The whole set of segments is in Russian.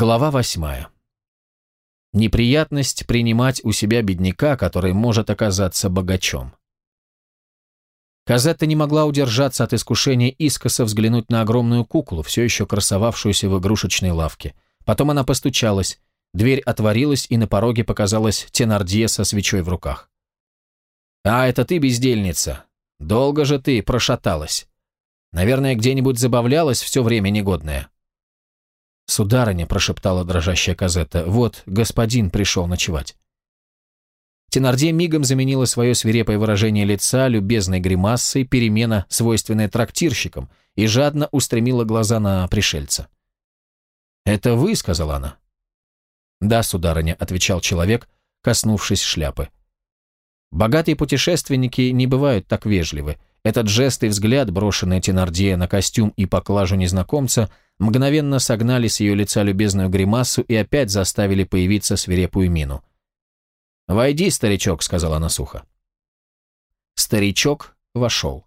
Глава восьмая. Неприятность принимать у себя бедняка, который может оказаться богачом. Казетта не могла удержаться от искушения искоса взглянуть на огромную куклу, все еще красовавшуюся в игрушечной лавке. Потом она постучалась, дверь отворилась, и на пороге показалась Тенардье со свечой в руках. «А, это ты, бездельница! Долго же ты прошаталась! Наверное, где-нибудь забавлялась все время негодное». «Сударыня», — прошептала дрожащая Казетта, — «вот господин пришел ночевать». Тенардье мигом заменила свое свирепое выражение лица любезной гримасой, перемена, свойственная трактирщикам, и жадно устремила глаза на пришельца. «Это вы?» — сказала она. «Да, сударыня», — отвечал человек, коснувшись шляпы. Богатые путешественники не бывают так вежливы. Этот жест и взгляд, брошенный Тенардье на костюм и поклажу незнакомца — мгновенно согнали с ее лица любезную гримасу и опять заставили появиться свирепую мину. «Войди, старичок», — сказала она сухо. Старичок вошел.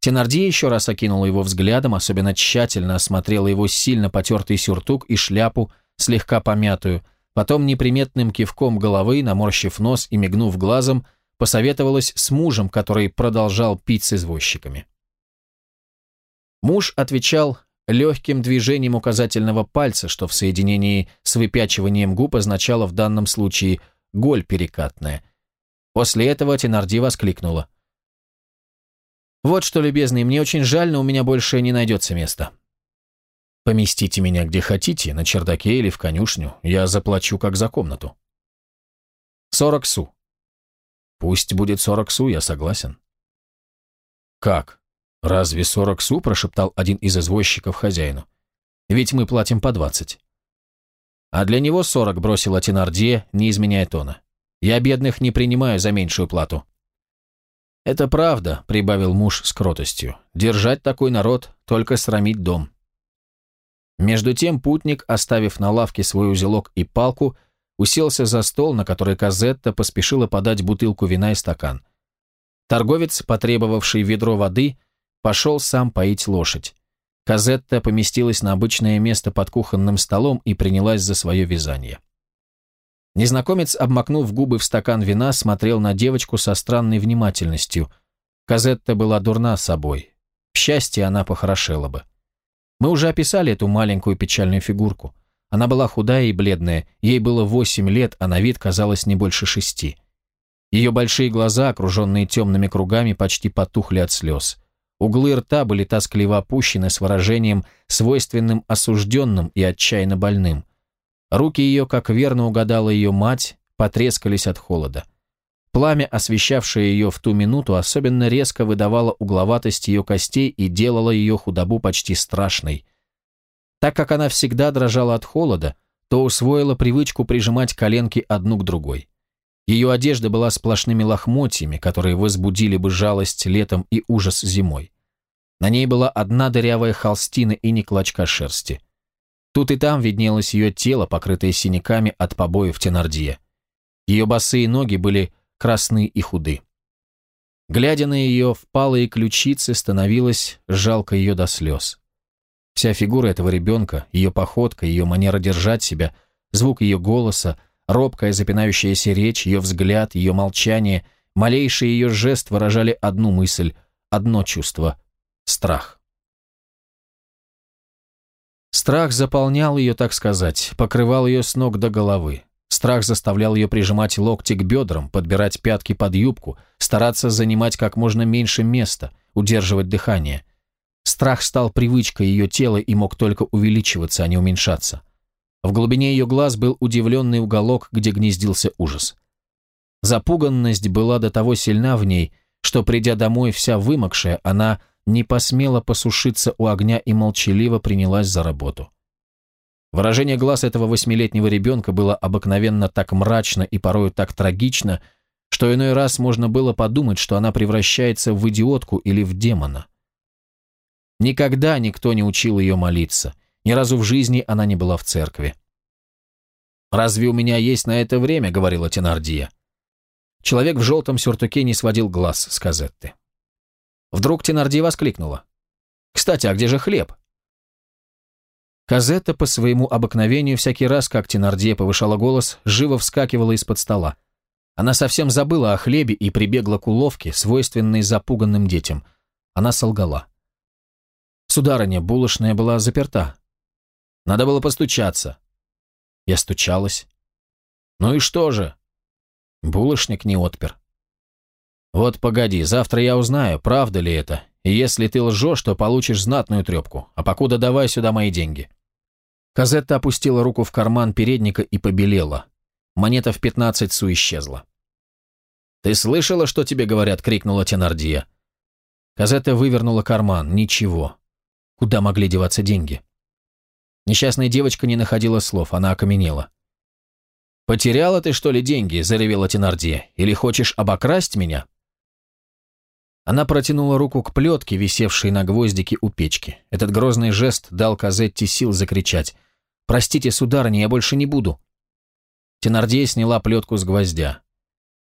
Тенардье еще раз окинула его взглядом, особенно тщательно осмотрела его сильно потертый сюртук и шляпу, слегка помятую, потом неприметным кивком головы, наморщив нос и мигнув глазом, посоветовалась с мужем, который продолжал пить с извозчиками. Муж отвечал легким движением указательного пальца, что в соединении с выпячиванием губ означало в данном случае «голь перекатная». После этого Тенарди воскликнула. «Вот что, любезный, мне очень жаль, но у меня больше не найдется места». «Поместите меня где хотите, на чердаке или в конюшню, я заплачу как за комнату». «Сорок су». «Пусть будет сорок су, я согласен». «Как? «Разве сорок су?» – прошептал один из извозчиков хозяину. «Ведь мы платим по двадцать». «А для него сорок», – бросила Тенардье, не изменяя тона. «Я бедных не принимаю за меньшую плату». «Это правда», – прибавил муж с кротостью. «Держать такой народ, только срамить дом». Между тем путник, оставив на лавке свой узелок и палку, уселся за стол, на который Казетта поспешила подать бутылку вина и стакан. Торговец, потребовавший ведро воды, пошел сам поить лошадь. Казетта поместилась на обычное место под кухонным столом и принялась за свое вязание. Незнакомец, обмакнув губы в стакан вина, смотрел на девочку со странной внимательностью. Казетта была дурна собой. В счастье она похорошела бы. Мы уже описали эту маленькую печальную фигурку. Она была худая и бледная, ей было восемь лет, а на вид казалось не больше шести. Ее большие глаза, окруженные темными кругами, почти потухли от слез. Углы рта были тоскливо опущены с выражением, свойственным осужденным и отчаянно больным. Руки ее, как верно угадала ее мать, потрескались от холода. Пламя, освещавшее ее в ту минуту, особенно резко выдавало угловатость ее костей и делало ее худобу почти страшной. Так как она всегда дрожала от холода, то усвоила привычку прижимать коленки одну к другой. Ее одежда была сплошными лохмотьями, которые возбудили бы жалость летом и ужас зимой. На ней была одна дырявая холстина и не клочка шерсти. Тут и там виднелось ее тело, покрытое синяками от побоев Тенардье. Ее босые ноги были красны и худы. Глядя на ее впалые ключицы, становилось жалко ее до слез. Вся фигура этого ребенка, ее походка, ее манера держать себя, звук ее голоса, робкая запинающаяся речь, ее взгляд, ее молчание, малейший ее жест выражали одну мысль, одно чувство Страх. Страх заполнял ее, так сказать, покрывал ее с ног до головы. Страх заставлял ее прижимать локти к бедрам, подбирать пятки под юбку, стараться занимать как можно меньше места, удерживать дыхание. Страх стал привычкой ее тела и мог только увеличиваться, а не уменьшаться. В глубине ее глаз был удивленный уголок, где гнездился ужас. Запуганность была до того сильна в ней, что, придя домой вся вымокшая, она не посмела посушиться у огня и молчаливо принялась за работу. Выражение глаз этого восьмилетнего ребенка было обыкновенно так мрачно и порою так трагично, что иной раз можно было подумать, что она превращается в идиотку или в демона. Никогда никто не учил ее молиться, ни разу в жизни она не была в церкви. «Разве у меня есть на это время?» — говорила Тенардия. Человек в желтом сюртуке не сводил глаз с Казетты. Вдруг Тенарди воскликнула. «Кстати, а где же хлеб?» Казетта по своему обыкновению всякий раз, как Тенардье повышала голос, живо вскакивала из-под стола. Она совсем забыла о хлебе и прибегла к уловке, свойственной запуганным детям. Она солгала. Сударыня, булочная была заперта. Надо было постучаться. Я стучалась. Ну и что же? Булочник не отпер. Вот погоди, завтра я узнаю, правда ли это, и если ты лжешь, то получишь знатную трепку, а покуда давай сюда мои деньги. Казетта опустила руку в карман передника и побелела. Монета в пятнадцать су исчезла. «Ты слышала, что тебе говорят?» — крикнула Тенардия. Казетта вывернула карман. Ничего. Куда могли деваться деньги? Несчастная девочка не находила слов, она окаменела. «Потеряла ты, что ли, деньги?» – заревела Тенардия. «Или хочешь обокрасть меня?» Она протянула руку к плетке, висевшей на гвоздике у печки. Этот грозный жест дал Казетте сил закричать. «Простите, сударыня, я больше не буду». Тенардия сняла плетку с гвоздя.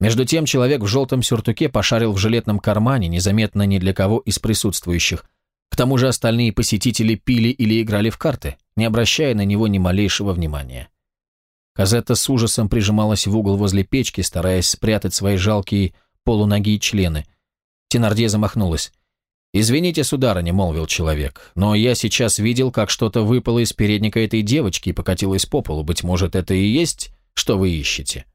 Между тем человек в желтом сюртуке пошарил в жилетном кармане, незаметно ни для кого из присутствующих. К тому же остальные посетители пили или играли в карты, не обращая на него ни малейшего внимания. Казетта с ужасом прижималась в угол возле печки, стараясь спрятать свои жалкие полуногие члены. Тенардье замахнулась. «Извините, сударыня», — молвил человек, «но я сейчас видел, как что-то выпало из передника этой девочки и покатилось по полу. Быть может, это и есть, что вы ищете?»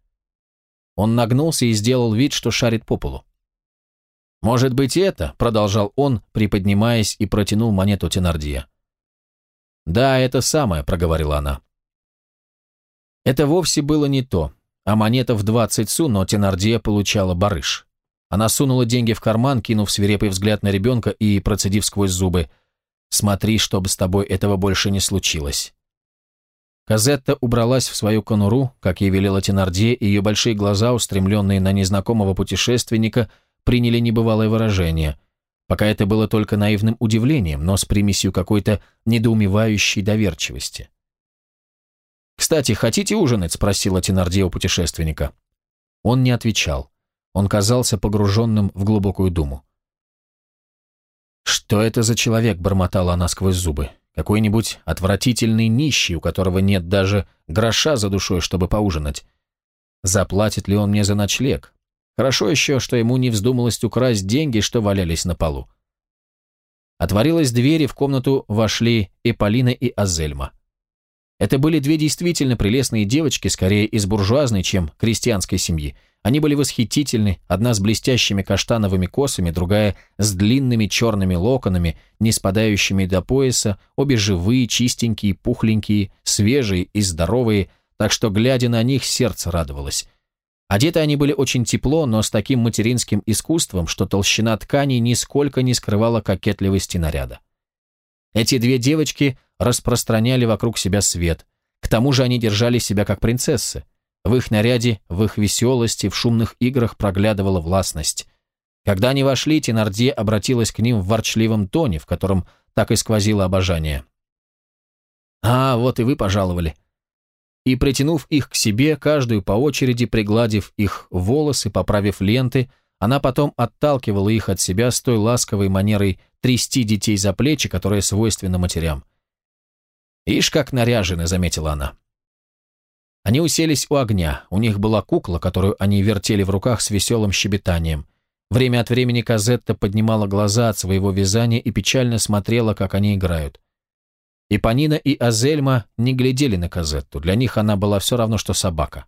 Он нагнулся и сделал вид, что шарит по полу. «Может быть, это?» — продолжал он, приподнимаясь и протянул монету Тенардье. «Да, это самое», — проговорила она. Это вовсе было не то, а монета в 20 су, но Тенардье получала барыш. Она сунула деньги в карман, кинув свирепый взгляд на ребенка и процедив сквозь зубы. «Смотри, чтобы с тобой этого больше не случилось». Казетта убралась в свою конуру, как ей велела Тенардье, и ее большие глаза, устремленные на незнакомого путешественника, приняли небывалое выражение. Пока это было только наивным удивлением, но с примесью какой-то недоумевающей доверчивости. «Кстати, хотите ужинать?» – спросила Тенардье у путешественника. Он не отвечал. Он казался погруженным в глубокую думу. «Что это за человек?» – бормотала она сквозь зубы. «Какой-нибудь отвратительный нищий, у которого нет даже гроша за душой, чтобы поужинать. Заплатит ли он мне за ночлег? Хорошо еще, что ему не вздумалось украсть деньги, что валялись на полу». Отворилась дверь, и в комнату вошли Эполина и Азельма. Это были две действительно прелестные девочки, скорее из буржуазной, чем крестьянской семьи. Они были восхитительны, одна с блестящими каштановыми косами, другая с длинными черными локонами, не спадающими до пояса, обе живые, чистенькие, пухленькие, свежие и здоровые, так что, глядя на них, сердце радовалось. Одеты они были очень тепло, но с таким материнским искусством, что толщина ткани нисколько не скрывала кокетливости наряда. Эти две девочки распространяли вокруг себя свет. К тому же они держали себя как принцессы. В их наряде, в их веселости, в шумных играх проглядывала властность. Когда они вошли, Тенардье обратилась к ним в ворчливом тоне, в котором так и сквозило обожание. «А, вот и вы пожаловали». И, притянув их к себе, каждую по очереди пригладив их волосы, поправив ленты, она потом отталкивала их от себя с той ласковой манерой трясти детей за плечи, которая свойственна матерям. «Ишь, как наряжены», — заметила она. Они уселись у огня, у них была кукла, которую они вертели в руках с веселым щебетанием. Время от времени Казетта поднимала глаза от своего вязания и печально смотрела, как они играют. И Панина, и Азельма не глядели на Казетту, для них она была все равно, что собака.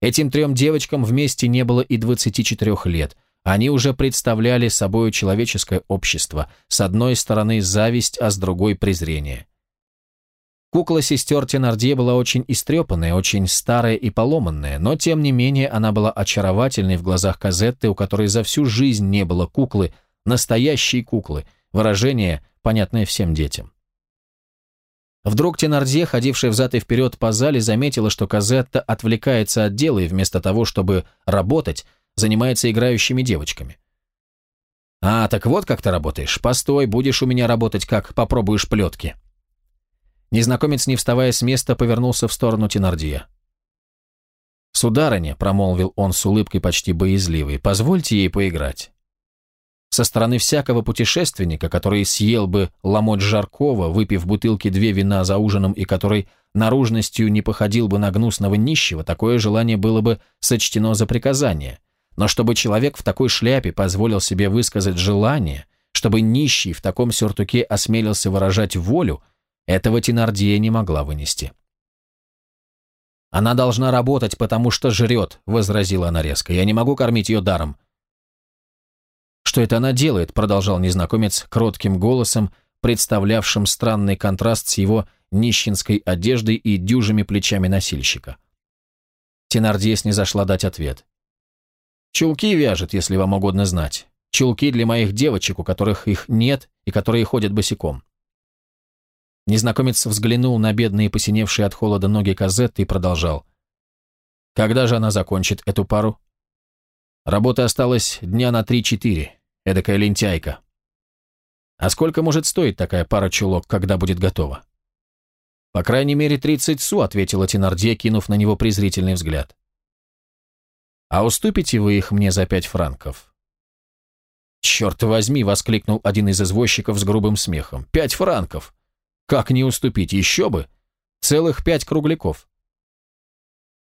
Этим трем девочкам вместе не было и 24 лет. Они уже представляли собой человеческое общество, с одной стороны зависть, а с другой презрение. Кукла сестер Тенардье была очень истрепанная, очень старая и поломанная, но тем не менее она была очаровательной в глазах Казетты, у которой за всю жизнь не было куклы, настоящей куклы, выражение, понятное всем детям. Вдруг Тенардье, ходившая взад и вперед по зале, заметила, что Казетта отвлекается от дела и вместо того, чтобы работать, занимается играющими девочками. «А, так вот как ты работаешь. Постой, будешь у меня работать, как попробуешь плетки». Незнакомец, не вставая с места, повернулся в сторону Тенардье. «Сударыня», — промолвил он с улыбкой почти боязливой, — «позвольте ей поиграть». Со стороны всякого путешественника, который съел бы ломоть жаркого, выпив бутылки две вина за ужином и который наружностью не походил бы на гнусного нищего, такое желание было бы сочтено за приказание. Но чтобы человек в такой шляпе позволил себе высказать желание, чтобы нищий в таком сюртуке осмелился выражать волю, этого Тенардия не могла вынести. «Она должна работать, потому что жрет», — возразила она резко. «Я не могу кормить ее даром. «Что это она делает?» – продолжал незнакомец кротким голосом, представлявшим странный контраст с его нищенской одеждой и дюжими плечами носильщика. Тенардьес не зашла дать ответ. «Чулки вяжет, если вам угодно знать. Чулки для моих девочек, у которых их нет и которые ходят босиком». Незнакомец взглянул на бедные посиневшие от холода ноги Казетты и продолжал. «Когда же она закончит эту пару?» Работы осталось дня на три-четыре. Эдакая лентяйка. А сколько может стоить такая пара чулок, когда будет готова? По крайней мере, тридцать су, ответила Тенардье, кинув на него презрительный взгляд. А уступите вы их мне за пять франков? «Черт возьми!» — воскликнул один из извозчиков с грубым смехом. «Пять франков! Как не уступить? Еще бы! Целых пять кругляков!»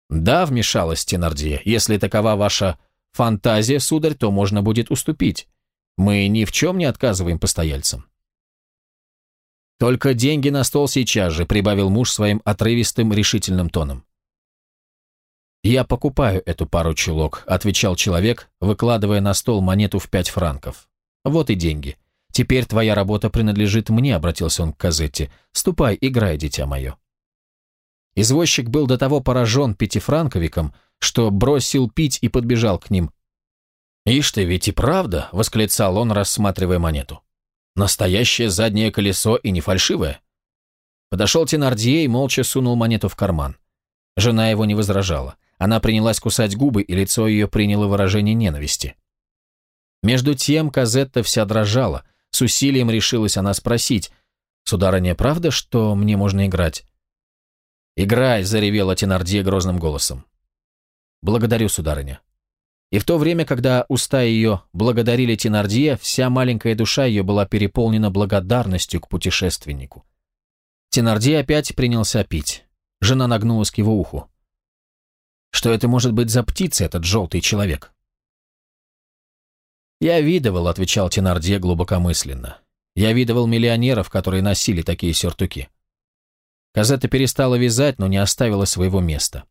«Да», — вмешалась Тенардье, — «если такова ваша фантазия, сударь, то можно будет уступить. Мы ни в чем не отказываем постояльцам. «Только деньги на стол сейчас же», — прибавил муж своим отрывистым решительным тоном. «Я покупаю эту пару чулок», — отвечал человек, выкладывая на стол монету в пять франков. «Вот и деньги. Теперь твоя работа принадлежит мне», — обратился он к Казетте. «Ступай, играй, дитя мое». Извозчик был до того поражен пятифранковиком, что бросил пить и подбежал к ним. «Ишь ты, ведь и правда!» — восклицал он, рассматривая монету. «Настоящее заднее колесо и не фальшивое». Подошел Тенардье и молча сунул монету в карман. Жена его не возражала. Она принялась кусать губы, и лицо ее приняло выражение ненависти. Между тем Казетта вся дрожала. С усилием решилась она спросить, «Сударыня, правда, что мне можно играть?» «Играй!» — заревела Тенардье грозным голосом. «Благодарю, сударыня». И в то время, когда уста ее благодарили Тенардье, вся маленькая душа ее была переполнена благодарностью к путешественнику. Тенардье опять принялся пить. Жена нагнулась к его уху. Что это может быть за птица, этот желтый человек? «Я видывал», — отвечал Тенардье глубокомысленно. «Я видывал миллионеров, которые носили такие сюртуки». Казета перестала вязать, но не оставила своего места.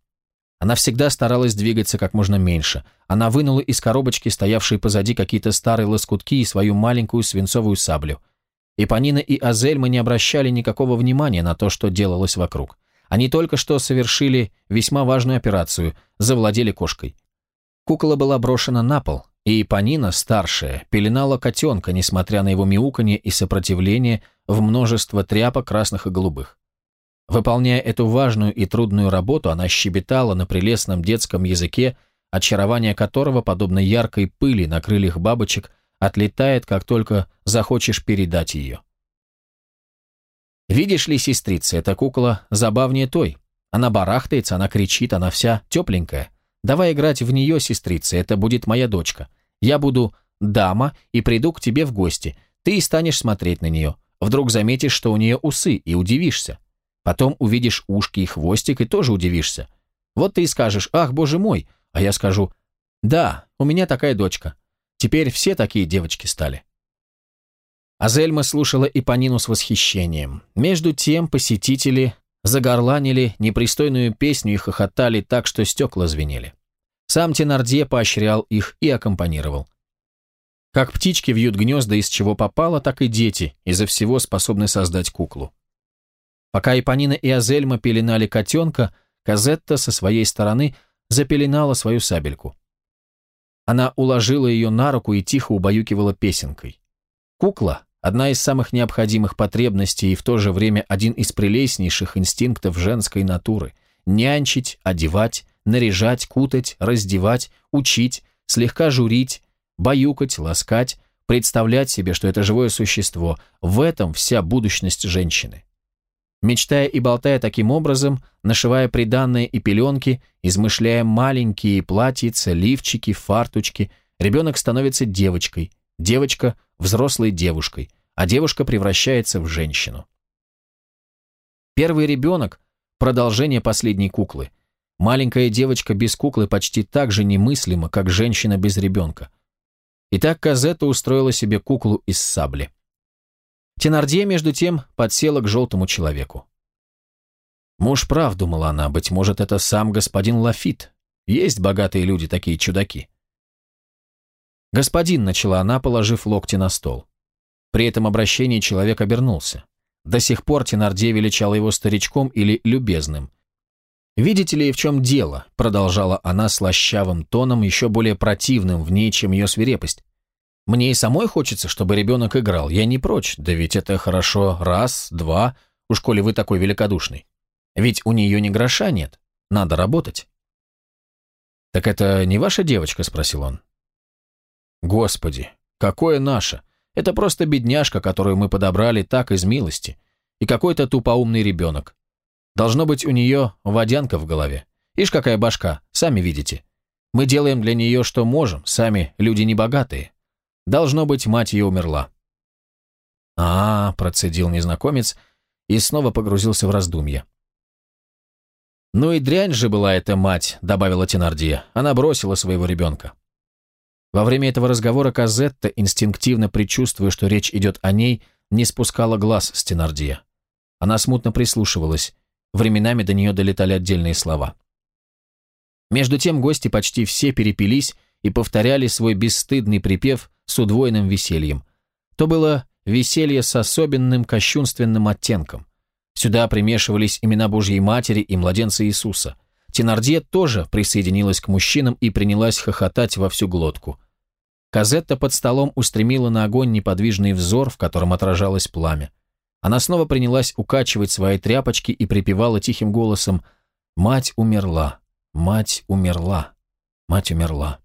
Она всегда старалась двигаться как можно меньше. Она вынула из коробочки, стоявшей позади, какие-то старые лоскутки и свою маленькую свинцовую саблю. И Панина и Азельма не обращали никакого внимания на то, что делалось вокруг. Они только что совершили весьма важную операцию, завладели кошкой. Кукла была брошена на пол, и Панина, старшая, пеленала котенка, несмотря на его мяуканье и сопротивление в множество тряпок красных и голубых. Выполняя эту важную и трудную работу, она щебетала на прелестном детском языке, очарование которого, подобно яркой пыли на крыльях бабочек, отлетает, как только захочешь передать ее. Видишь ли, сестрица, эта кукла забавнее той. Она барахтается, она кричит, она вся тепленькая. Давай играть в нее, сестрица, это будет моя дочка. Я буду дама и приду к тебе в гости. Ты и станешь смотреть на нее. Вдруг заметишь, что у нее усы, и удивишься. Потом увидишь ушки и хвостик и тоже удивишься. Вот ты и скажешь, ах, боже мой, а я скажу, да, у меня такая дочка. Теперь все такие девочки стали. Азельма слушала Ипанину с восхищением. Между тем посетители загорланили непристойную песню и хохотали так, что стекла звенели. Сам Тенардье поощрял их и аккомпанировал. Как птички вьют гнезда из чего попало, так и дети изо всего способны создать куклу. Пока Ипанина и Азельма пеленали котенка, Казетта со своей стороны запеленала свою сабельку. Она уложила ее на руку и тихо убаюкивала песенкой. Кукла – одна из самых необходимых потребностей и в то же время один из прелестнейших инстинктов женской натуры – нянчить, одевать, наряжать, кутать, раздевать, учить, слегка журить, баюкать, ласкать, представлять себе, что это живое существо. В этом вся будущность женщины. Мечтая и болтая таким образом, нашивая приданные и пеленки, измышляя маленькие платьица, лифчики, фарточки, ребенок становится девочкой, Девочка – взрослой девушкой, а девушка превращается в женщину. Первый ребенок – продолжение последней куклы. Маленькая девочка без куклы почти так же немыслима, как женщина без ребенка. Итак, Казетта устроила себе куклу из сабли. Тенардье, между тем, подсела к желтому человеку. Муж прав, думала она, быть может, это сам господин Лафит. Есть богатые люди, такие чудаки. «Господин», — начала она, положив локти на стол. При этом обращении человек обернулся. До сих пор Тенардье величала его старичком или любезным. «Видите ли, в чем дело?» — продолжала она слащавым тоном, еще более противным в ней, чем ее свирепость. «Мне и самой хочется, чтобы ребенок играл. Я не прочь, да ведь это хорошо раз, два, уж коли вы такой великодушный. Ведь у нее ни гроша нет. Надо работать». «Так это не ваша девочка?» — спросил он. «Господи, какое наше? Это просто бедняжка, которую мы подобрали так из милости. И какой-то тупоумный ребенок. Должно быть у нее водянка в голове. Ишь, какая башка, сами видите. Мы делаем для нее, что можем, сами люди небогатые. Должно быть, мать ее умерла». «А, -а — процедил незнакомец и снова погрузился в раздумья. «Ну и дрянь же была эта мать», — добавила Тенардия. Она бросила своего ребенка. Во время этого разговора Казетта, инстинктивно предчувствуя, что речь идет о ней, не спускала глаз с Тенардия. Она смутно прислушивалась. Временами до нее долетали отдельные слова. Между тем гости почти все перепились и повторяли свой бесстыдный припев с удвоенным весельем. То было веселье с особенным кощунственным оттенком. Сюда примешивались имена Божьей Матери и младенца Иисуса. Тенардье тоже присоединилась к мужчинам и принялась хохотать во всю глотку. Казетта под столом устремила на огонь неподвижный взор, в котором отражалось пламя. Она снова принялась укачивать свои тряпочки и припевала тихим голосом «Мать умерла, мать умерла, мать умерла».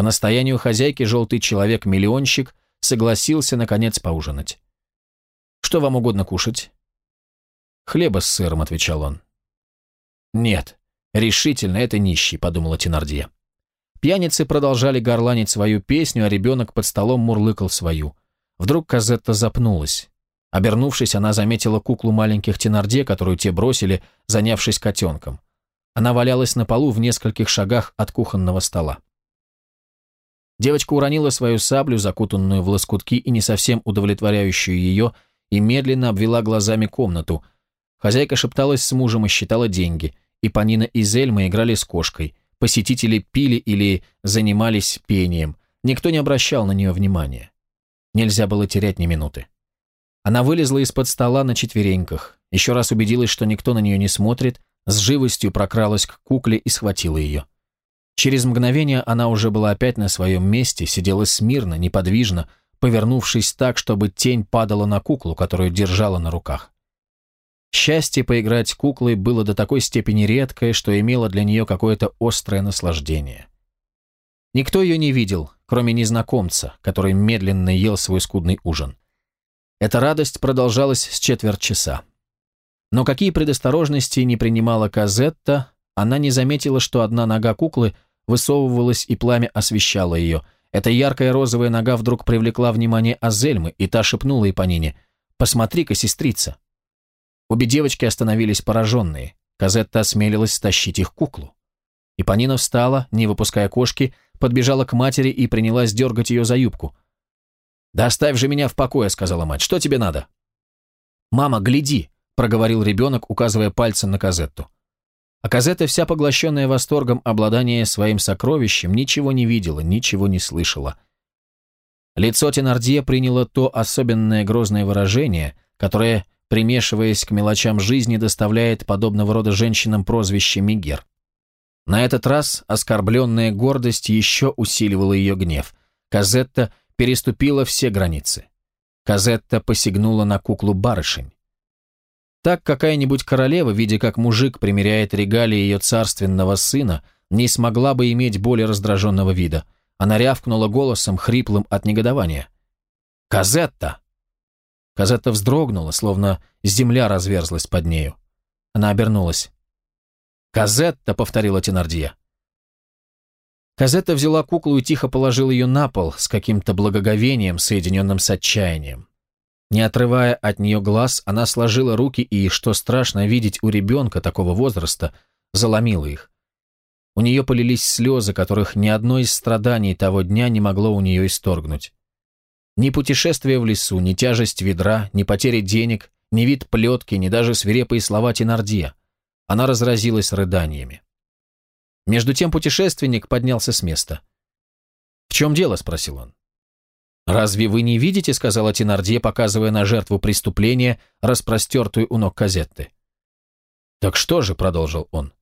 По настоянию хозяйки желтый человек-миллионщик согласился, наконец, поужинать. «Что вам угодно кушать?» «Хлеба с сыром», — отвечал он. «Нет, решительно, это нищий», — подумала Тенардье. Пьяницы продолжали горланить свою песню, а ребенок под столом мурлыкал свою. Вдруг Казетта запнулась. Обернувшись, она заметила куклу маленьких Тенардье, которую те бросили, занявшись котенком. Она валялась на полу в нескольких шагах от кухонного стола. Девочка уронила свою саблю, закутанную в лоскутки и не совсем удовлетворяющую ее, и медленно обвела глазами комнату — Хозяйка шепталась с мужем и считала деньги, и Панина и Зельма играли с кошкой, посетители пили или занимались пением, никто не обращал на нее внимания. Нельзя было терять ни минуты. Она вылезла из-под стола на четвереньках, еще раз убедилась, что никто на нее не смотрит, с живостью прокралась к кукле и схватила ее. Через мгновение она уже была опять на своем месте, сидела смирно, неподвижно, повернувшись так, чтобы тень падала на куклу, которую держала на руках. Счастье поиграть куклой было до такой степени редкое, что имело для нее какое-то острое наслаждение. Никто ее не видел, кроме незнакомца, который медленно ел свой скудный ужин. Эта радость продолжалась с четверть часа. Но какие предосторожности не принимала Казетта, она не заметила, что одна нога куклы высовывалась и пламя освещало ее. Эта яркая розовая нога вдруг привлекла внимание Азельмы, и та шепнула Ипонине «Посмотри-ка, сестрица, Обе девочки остановились пораженные. Казетта осмелилась стащить их куклу. И Панина встала, не выпуская кошки, подбежала к матери и принялась дергать ее за юбку. «Да оставь же меня в покое», — сказала мать. «Что тебе надо?» «Мама, гляди», — проговорил ребенок, указывая пальцем на Казетту. А Казетта, вся поглощенная восторгом обладания своим сокровищем, ничего не видела, ничего не слышала. Лицо Тенардье приняло то особенное грозное выражение, которое примешиваясь к мелочам жизни, доставляет подобного рода женщинам прозвище Мигер. На этот раз оскорбленная гордость еще усиливала ее гнев. Казетта переступила все границы. Казетта посягнула на куклу барышень. Так какая-нибудь королева, видя, как мужик примеряет регалии ее царственного сына, не смогла бы иметь более раздраженного вида. Она рявкнула голосом, хриплым от негодования. «Казетта!» Казетта вздрогнула, словно земля разверзлась под нею. Она обернулась. «Казетта!» — повторила Тенардия. Казетта взяла куклу и тихо положила ее на пол с каким-то благоговением, соединенным с отчаянием. Не отрывая от нее глаз, она сложила руки и, что страшно видеть у ребенка такого возраста, заломила их. У нее полились слезы, которых ни одно из страданий того дня не могло у нее исторгнуть. Ни путешествие в лесу, ни тяжесть ведра, ни потеря денег, ни вид плетки, ни даже свирепые слова Тенардье. Она разразилась рыданиями. Между тем путешественник поднялся с места. «В чем дело?» – спросил он. «Разве вы не видите?» – сказала Тенардье, показывая на жертву преступления, распростертую у ног Казетты. «Так что же?» – продолжил он.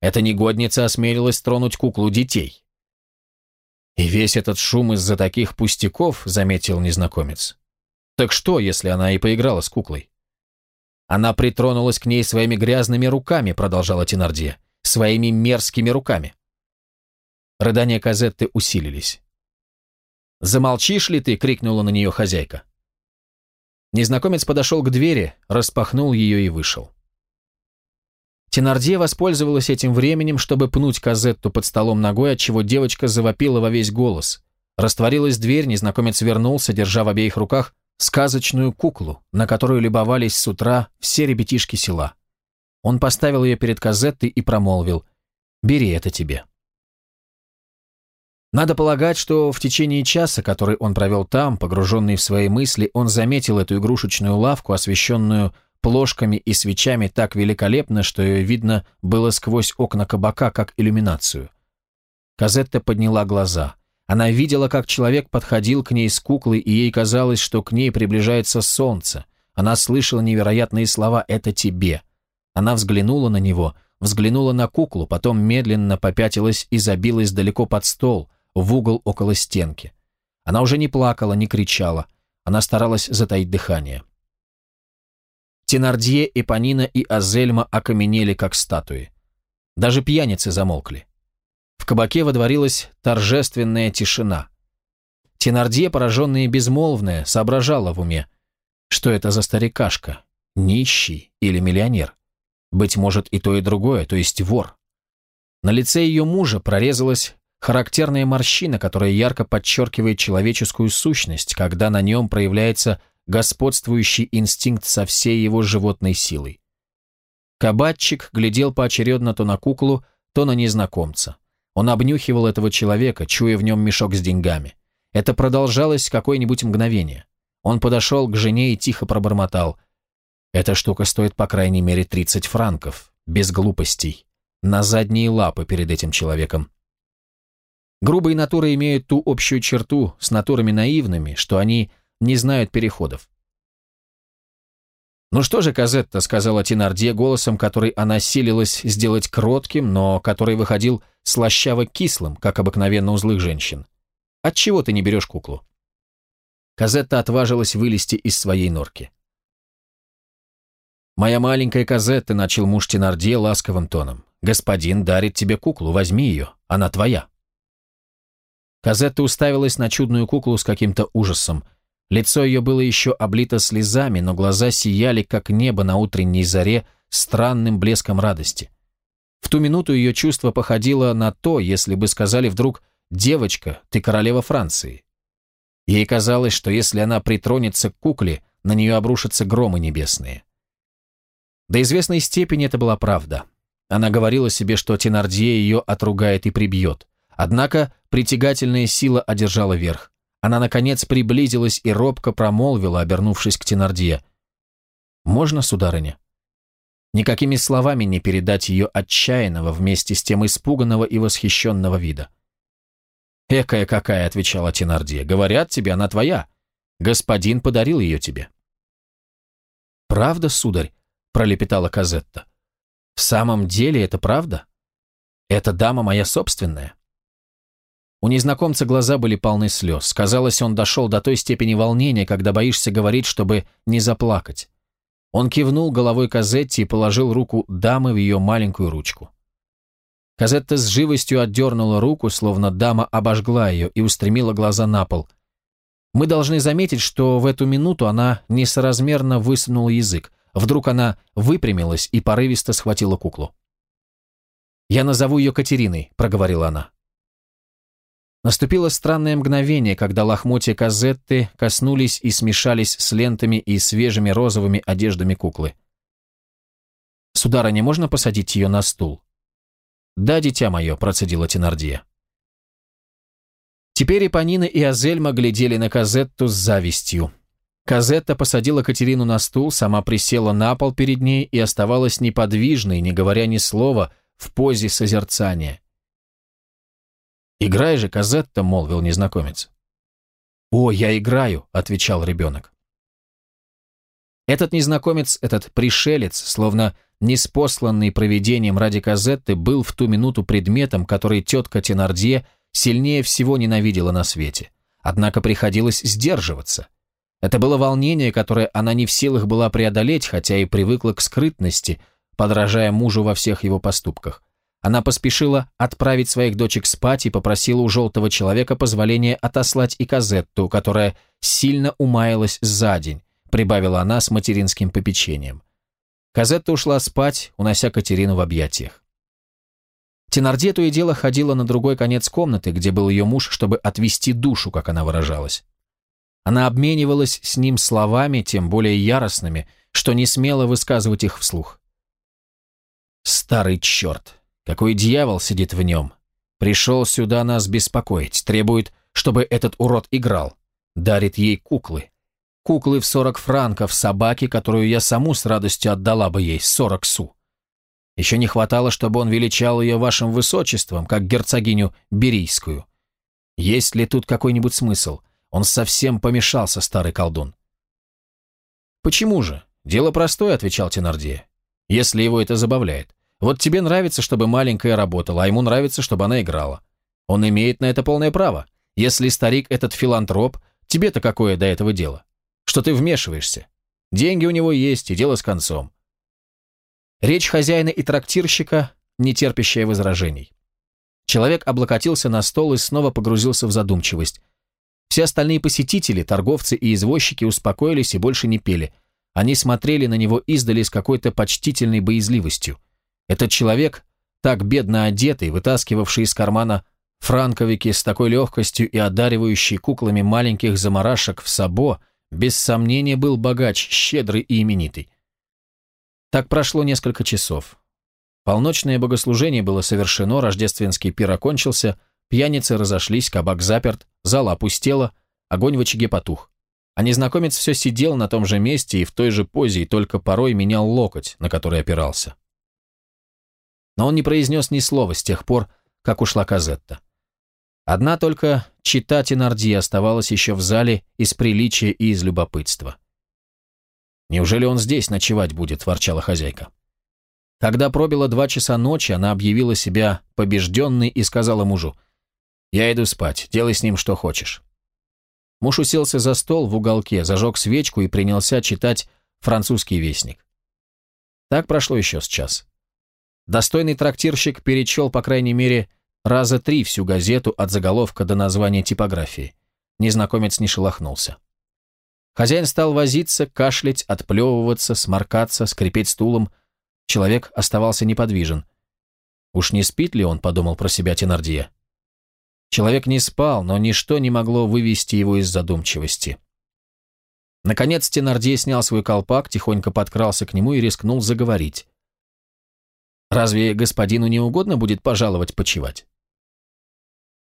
«Эта негодница осмелилась тронуть куклу детей». «И весь этот шум из-за таких пустяков», – заметил незнакомец. «Так что, если она и поиграла с куклой?» «Она притронулась к ней своими грязными руками», – продолжала Тенардье. «Своими мерзкими руками». Рыдания Казетты усилились. «Замолчишь ли ты?» — крикнула на нее хозяйка. Незнакомец подошел к двери, распахнул ее и вышел. Тенардье воспользовалась этим временем, чтобы пнуть Казетту под столом ногой, отчего девочка завопила во весь голос. Растворилась дверь, незнакомец вернулся, держа в обеих руках сказочную куклу, на которую любовались с утра все ребятишки села. Он поставил ее перед Казеттой и промолвил «Бери это тебе». Надо полагать, что в течение часа, который он провел там, погруженный в свои мысли, он заметил эту игрушечную лавку, освещенную плошками и свечами так великолепно, что ее видно было сквозь окна кабака, как иллюминацию. Казетта подняла глаза. Она видела, как человек подходил к ней с куклой, и ей казалось, что к ней приближается солнце. Она слышала невероятные слова «это тебе». Она взглянула на него, взглянула на куклу, потом медленно попятилась и забилась далеко под стол – в угол около стенки. Она уже не плакала, не кричала. Она старалась затаить дыхание. Тенардье, Эпонина и Азельма окаменели, как статуи. Даже пьяницы замолкли. В кабаке водворилась торжественная тишина. Тенардье, пораженная и безмолвная, соображала в уме. Что это за старикашка? Нищий или миллионер? Быть может, и то, и другое, то есть вор. На лице ее мужа прорезалась Характерная морщина, которая ярко подчеркивает человеческую сущность, когда на нем проявляется господствующий инстинкт со всей его животной силой. Кабатчик глядел поочередно то на куклу, то на незнакомца. Он обнюхивал этого человека, чуя в нем мешок с деньгами. Это продолжалось какое-нибудь мгновение. Он подошел к жене и тихо пробормотал. «Эта штука стоит по крайней мере 30 франков, без глупостей. На задние лапы перед этим человеком. Грубые натуры имеют ту общую черту с натурами наивными, что они не знают переходов. «Ну что же, Казетта», — сказала Тинардье голосом, который она силилась сделать кротким, но который выходил слащаво-кислым, как обыкновенно у злых женщин. «Отчего ты не берешь куклу?» Казетта отважилась вылезти из своей норки. «Моя маленькая Казетта», — начал муж Тинардье ласковым тоном, — «господин дарит тебе куклу, возьми ее, она твоя». Казетта уставилась на чудную куклу с каким-то ужасом. Лицо ее было еще облито слезами, но глаза сияли, как небо на утренней заре, странным блеском радости. В ту минуту ее чувство походило на то, если бы сказали вдруг «Девочка, ты королева Франции». Ей казалось, что если она притронется к кукле, на нее обрушатся громы небесные. До известной степени это была правда. Она говорила себе, что Тенардье ее отругает и прибьет. Однако притягательная сила одержала верх. Она, наконец, приблизилась и робко промолвила, обернувшись к Тенардье. «Можно, сударыня?» Никакими словами не передать ее отчаянного вместе с тем испуганного и восхищенного вида. «Экая какая!» — отвечала Тенардье. «Говорят тебе, она твоя. Господин подарил ее тебе». «Правда, сударь?» — пролепетала Казетта. «В самом деле это правда? Эта дама моя собственная?» У незнакомца глаза были полны слез. Казалось, он дошел до той степени волнения, когда боишься говорить, чтобы не заплакать. Он кивнул головой Казетти и положил руку дамы в ее маленькую ручку. Казетта с живостью отдернула руку, словно дама обожгла ее и устремила глаза на пол. Мы должны заметить, что в эту минуту она несоразмерно высунула язык. Вдруг она выпрямилась и порывисто схватила куклу. «Я назову ее Катериной», — проговорила она. Наступило странное мгновение, когда лохмотья Казетты коснулись и смешались с лентами и свежими розовыми одеждами куклы. «Сударыня, можно посадить ее на стул?» «Да, дитя мое», — процедила Тенардия. Теперь и Панина, и Азельма глядели на Казетту с завистью. Казетта посадила Катерину на стул, сама присела на пол перед ней и оставалась неподвижной, не говоря ни слова, в позе созерцания. «Играй же, Казетта», — молвил незнакомец. «О, я играю», — отвечал ребенок. Этот незнакомец, этот пришелец, словно неспосланный провидением ради Казетты, был в ту минуту предметом, который тетка Тенардье сильнее всего ненавидела на свете. Однако приходилось сдерживаться. Это было волнение, которое она не в силах была преодолеть, хотя и привыкла к скрытности, подражая мужу во всех его поступках. Она поспешила отправить своих дочек спать и попросила у желтого человека позволения отослать и Казетту, которая сильно умаялась за день, прибавила она с материнским попечением. Казетта ушла спать, унося Катерину в объятиях. Тенардье то и дело ходила на другой конец комнаты, где был ее муж, чтобы отвести душу, как она выражалась. Она обменивалась с ним словами, тем более яростными, что не смела высказывать их вслух. «Старый черт!» Какой дьявол сидит в нем? Пришел сюда нас беспокоить, требует, чтобы этот урод играл. Дарит ей куклы. Куклы в сорок франков, собаки, которую я саму с радостью отдала бы ей, сорок су. Еще не хватало, чтобы он величал ее вашим высочеством, как герцогиню Берийскую. Есть ли тут какой-нибудь смысл? Он совсем помешался, старый колдун. «Почему же? Дело простое», — отвечал Тенардия. «Если его это забавляет. Вот тебе нравится, чтобы маленькая работала, а ему нравится, чтобы она играла. Он имеет на это полное право. Если старик этот филантроп, тебе-то какое до этого дело? Что ты вмешиваешься? Деньги у него есть, и дело с концом. Речь хозяина и трактирщика, не терпящая возражений. Человек облокотился на стол и снова погрузился в задумчивость. Все остальные посетители, торговцы и извозчики успокоились и больше не пели. Они смотрели на него издали с какой-то почтительной боязливостью. Этот человек, так бедно одетый, вытаскивавший из кармана франковики с такой легкостью и одаривающий куклами маленьких заморашек в сабо, без сомнения был богач, щедрый и именитый. Так прошло несколько часов. Полночное богослужение было совершено, рождественский пир окончился, пьяницы разошлись, кабак заперт, зала опустела, огонь в очаге потух. А незнакомец все сидел на том же месте и в той же позе, и только порой менял локоть, на который опирался но он не произнес ни слова с тех пор, как ушла Казетта. Одна только чита Тенарди оставалась еще в зале из приличия и из любопытства. «Неужели он здесь ночевать будет?» – ворчала хозяйка. Когда пробило два часа ночи, она объявила себя побежденной и сказала мужу, «Я иду спать, делай с ним что хочешь». Муж уселся за стол в уголке, зажег свечку и принялся читать французский вестник. Так прошло еще с час. Достойный трактирщик перечел, по крайней мере, раза три всю газету от заголовка до названия типографии. Незнакомец не шелохнулся. Хозяин стал возиться, кашлять, отплевываться, сморкаться, скрипеть стулом. Человек оставался неподвижен. «Уж не спит ли он?» — подумал про себя Тенардия. Человек не спал, но ничто не могло вывести его из задумчивости. Наконец Тенардия снял свой колпак, тихонько подкрался к нему и рискнул заговорить. Разве господину не угодно будет пожаловать почевать?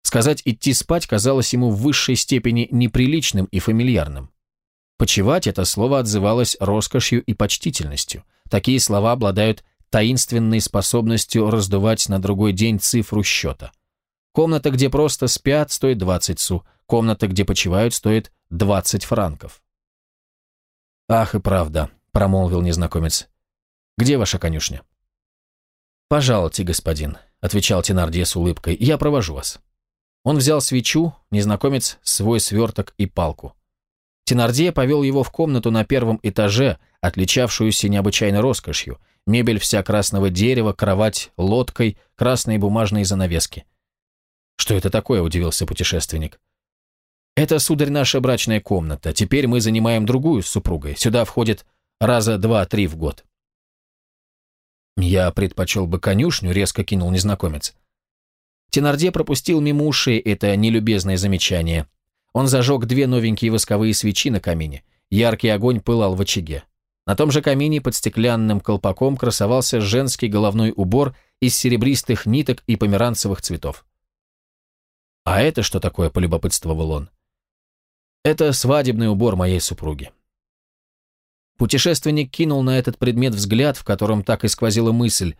Сказать «идти спать» казалось ему в высшей степени неприличным и фамильярным. Почевать это слово отзывалось роскошью и почтительностью. Такие слова обладают таинственной способностью раздувать на другой день цифру счета. Комната, где просто спят, стоит 20 су, комната, где почивают, стоит 20 франков. «Ах и правда», — промолвил незнакомец. «Где ваша конюшня?» «Пожалуйте, господин», — отвечал Тенардье с улыбкой, — «я провожу вас». Он взял свечу, незнакомец свой сверток и палку. Тенардье повел его в комнату на первом этаже, отличавшуюся необычайной роскошью. Мебель вся красного дерева, кровать лодкой, красные бумажные занавески. «Что это такое?» – удивился путешественник. «Это, сударь, наша брачная комната. Теперь мы занимаем другую с супругой. Сюда входит раза два-три в год». «Я предпочел бы конюшню», — резко кинул незнакомец. Тенарде пропустил мимо ушей это нелюбезное замечание. Он зажег две новенькие восковые свечи на камине. Яркий огонь пылал в очаге. На том же камине под стеклянным колпаком красовался женский головной убор из серебристых ниток и померанцевых цветов. «А это что такое?» – полюбопытствовал он. «Это свадебный убор моей супруги». Путешественник кинул на этот предмет взгляд, в котором так и сквозила мысль.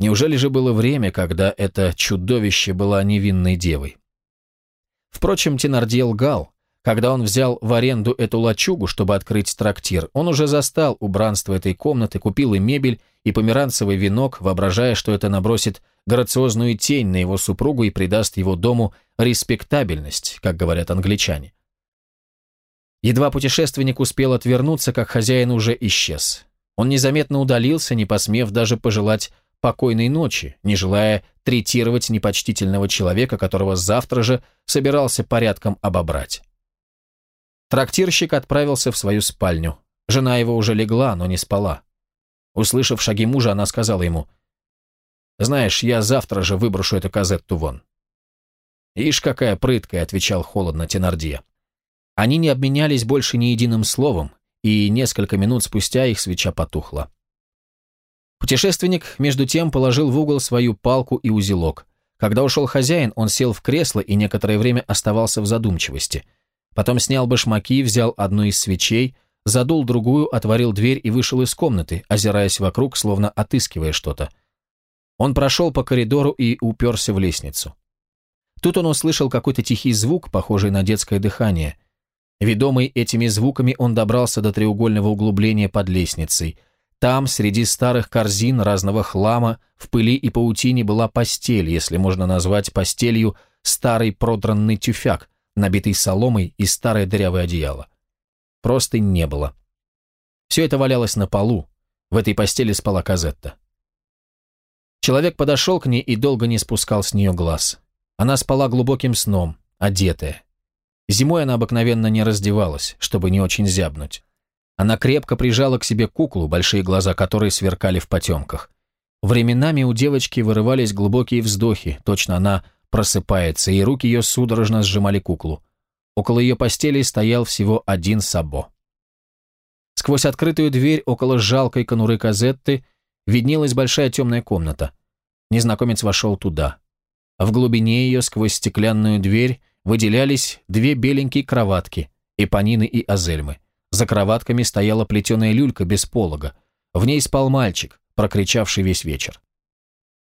Неужели же было время, когда это чудовище была невинной девой? Впрочем, Тенардье лгал. Когда он взял в аренду эту лачугу, чтобы открыть трактир, он уже застал убранство этой комнаты, купил и мебель, и померанцевый венок, воображая, что это набросит грациозную тень на его супругу и придаст его дому респектабельность, как говорят англичане. Едва путешественник успел отвернуться, как хозяин уже исчез. Он незаметно удалился, не посмев даже пожелать покойной ночи, не желая третировать непочтительного человека, которого завтра же собирался порядком обобрать. Трактирщик отправился в свою спальню. Жена его уже легла, но не спала. Услышав шаги мужа, она сказала ему, «Знаешь, я завтра же выброшу эту казетту вон». «Ишь, какая прыткая», — отвечал холодно Тенардия. Они не обменялись больше ни единым словом, и несколько минут спустя их свеча потухла. Путешественник, между тем, положил в угол свою палку и узелок. Когда ушел хозяин, он сел в кресло и некоторое время оставался в задумчивости — Потом снял башмаки, взял одну из свечей, задул другую, отворил дверь и вышел из комнаты, озираясь вокруг, словно отыскивая что-то. Он прошел по коридору и уперся в лестницу. Тут он услышал какой-то тихий звук, похожий на детское дыхание. Ведомый этими звуками, он добрался до треугольного углубления под лестницей. Там, среди старых корзин разного хлама, в пыли и паутине была постель, если можно назвать постелью старый продранный тюфяк, набитый соломой и старое дырявое одеяло. Просто не было. Все это валялось на полу. В этой постели спала Казетта. Человек подошел к ней и долго не спускал с нее глаз. Она спала глубоким сном, одетая. Зимой она обыкновенно не раздевалась, чтобы не очень зябнуть. Она крепко прижала к себе куклу, большие глаза которой сверкали в потемках. Временами у девочки вырывались глубокие вздохи, точно она просыпается, и руки ее судорожно сжимали куклу. Около ее постели стоял всего один сабо. Сквозь открытую дверь около жалкой конуры Казетты виднелась большая темная комната. Незнакомец вошел туда. В глубине ее, сквозь стеклянную дверь, выделялись две беленькие кроватки, Эпонины и Азельмы. За кроватками стояла плетеная люлька без полога. В ней спал мальчик, прокричавший весь вечер.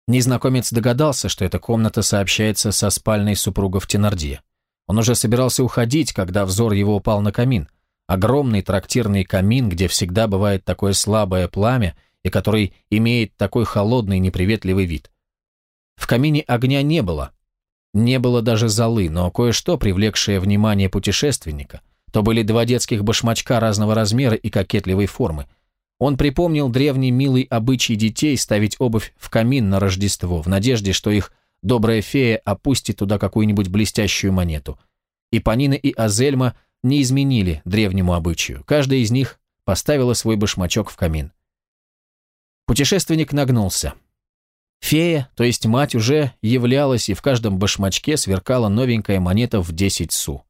Незнакомец догадался, что эта комната сообщается со спальной супругов Тенардье. Он уже собирался уходить, когда взор его упал на камин. Огромный трактирный камин, где всегда бывает такое слабое пламя и который имеет такой холодный неприветливый вид. В камине огня не было. Не было даже золы, но кое-что, привлекшее внимание путешественника, то были два детских башмачка разного размера и кокетливой формы, он припомнил древний милый обычай детей ставить обувь в камин на Рождество, в надежде, что их добрая фея опустит туда какую-нибудь блестящую монету. И Панина, и Азельма не изменили древнему обычаю. Каждая из них поставила свой башмачок в камин. Путешественник нагнулся. Фея, то есть мать, уже являлась, и в каждом башмачке сверкала новенькая монета в 10 су.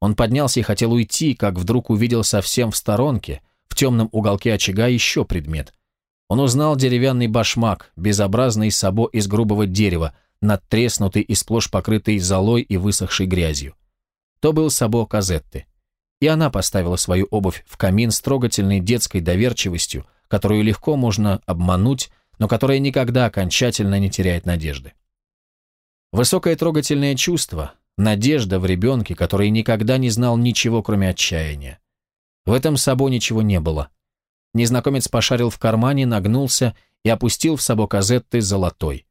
Он поднялся и хотел уйти, как вдруг увидел совсем в сторонке – в темном уголке очага еще предмет. Он узнал деревянный башмак, безобразный сабо из грубого дерева, надтреснутый и сплошь покрытый золой и высохшей грязью. То был сабо Казетты. И она поставила свою обувь в камин с трогательной детской доверчивостью, которую легко можно обмануть, но которая никогда окончательно не теряет надежды. Высокое трогательное чувство, надежда в ребенке, который никогда не знал ничего, кроме отчаяния. В этом сабо ничего не было. Незнакомец пошарил в кармане, нагнулся и опустил в сабо Казетты золотой.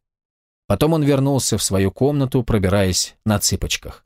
Потом он вернулся в свою комнату, пробираясь на цыпочках.